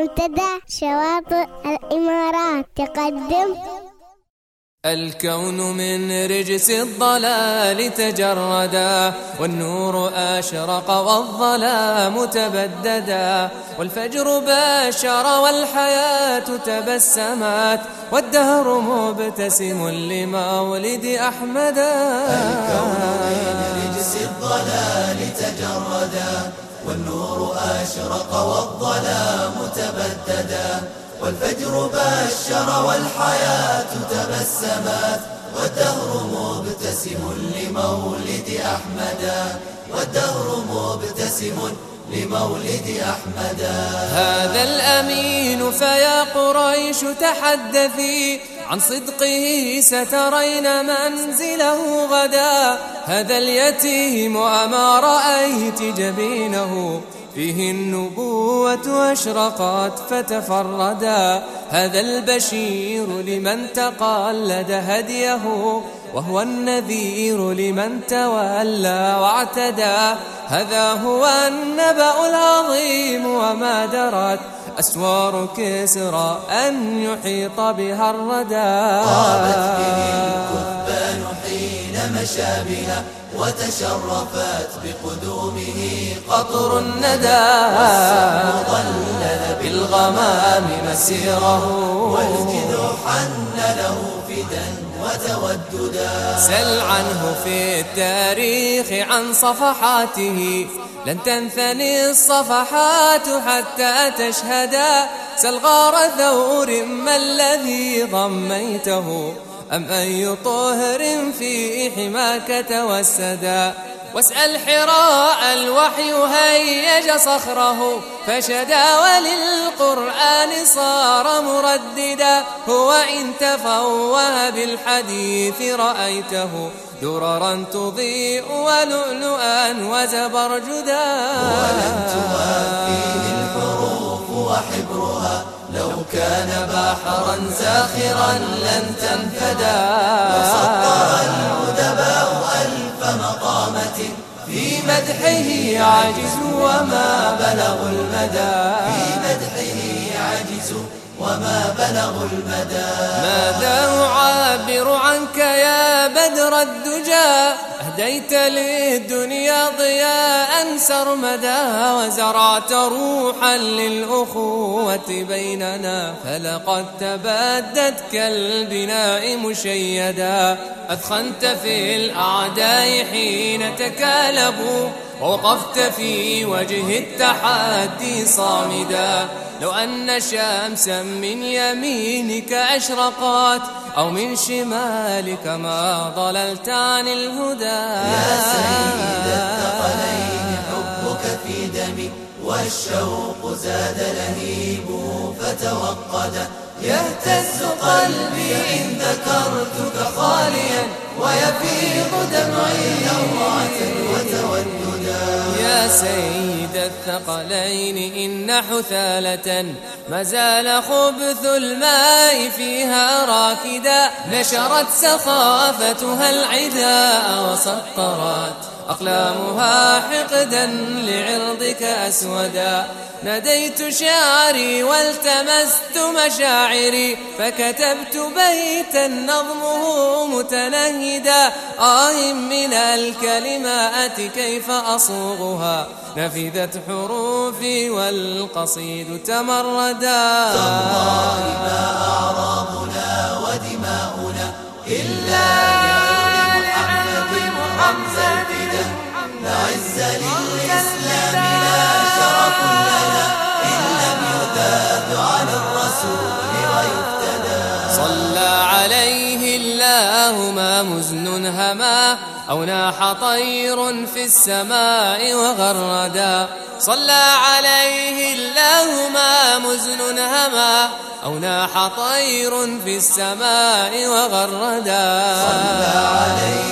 منتدى شواطئ الإمارات. تقدم. الكون من رجس الضلال تجردا والنور أشرق والظلام تبددا والفجر باشر والحياة تبسمت والدهر مبتسم لمولد أحمدا الكون من رجس الضلال تجردا والنور أشرق والظلام تبددا والفجر بشر والحياة تبسمت والدهر مبتسم لمولد أحمدا والدهر مبتسم لمولد أحمدا هذا الأمين فيا قريش تحدثي عن صدقه سترين منزله غدا. هذا اليتيم أما رأيت جبينه فيه النبوة أشرقت فتفردا. هذا البشير لمن تقلد هديه. وهو النذير لمن تولى واعتدى. هذا هو النبأ العظيم وما درت. أسوار كسرى أن يحيط بها الردى. طابت به الكثبان حين مشى بها وتشرفت بقدومه قطر الندى. ظلل بالغمام مسيره. فدا وتوددا. سل عنه في التاريخ عن صفحاته. لن تنثني الصفحات حتى تشهدا. سل غار ثور ما الذي ضميته. أم أي طهر في حماك توسدا. واسأل حراء الوحي هيج صخره فشدا وللقرآن صار مرددا هو إن تفوه بالحديث رأيته دررا تضيء ولؤلؤا وزبرجدا ولن توافيه الحروف وحبرها لو كان بحرا زاخرا لن تنفدا وسطر الأدباء ألف مقامة في مدحه عجز وما بلغوا المدى. في مدحه عجز وما بلغوا المدى. ماذا الدجى أهديت للدنيا ضياء سرمدا وزرعت روحا للأخوة بيننا. فلقد تبدت كالبناء مشيدا أثخنت في الأعداء حين تكالبوا. ووقفت في وجه التحدي صامدا. لو أن شمسا من يمينك أشرقت أو من شمالك ما ضللت عن الهدى. يا سيد الثقلين حبك في دمي والشوق زاد لهيبه فتوقد. يهتز قلبي إن ذكرتك خاليا ويفيض دمعي نوعة وتوددا يا سيد الثقلين إن حثالة ما زال خبث الماء فيها راكدا نشرت سخافتها العداء وسطرت. أقلامها حقدا لعرضك أسودا. ناديت شعري والتمست مشاعري فكتبت بيتا نظمه متنهدا. آه من الكلمات كيف أصوغها؟ نفذت حروفي والقصيد تمردا. تالله ما أعرابنا ودماؤنا إلا عن الرسول ويفتدى. صلى عليه الله ما مزن هما أو ناح طير في السماء وغردا. صلى عليه الله ما مزن هما أو ناح طير في السماء وغردا. صلى عليه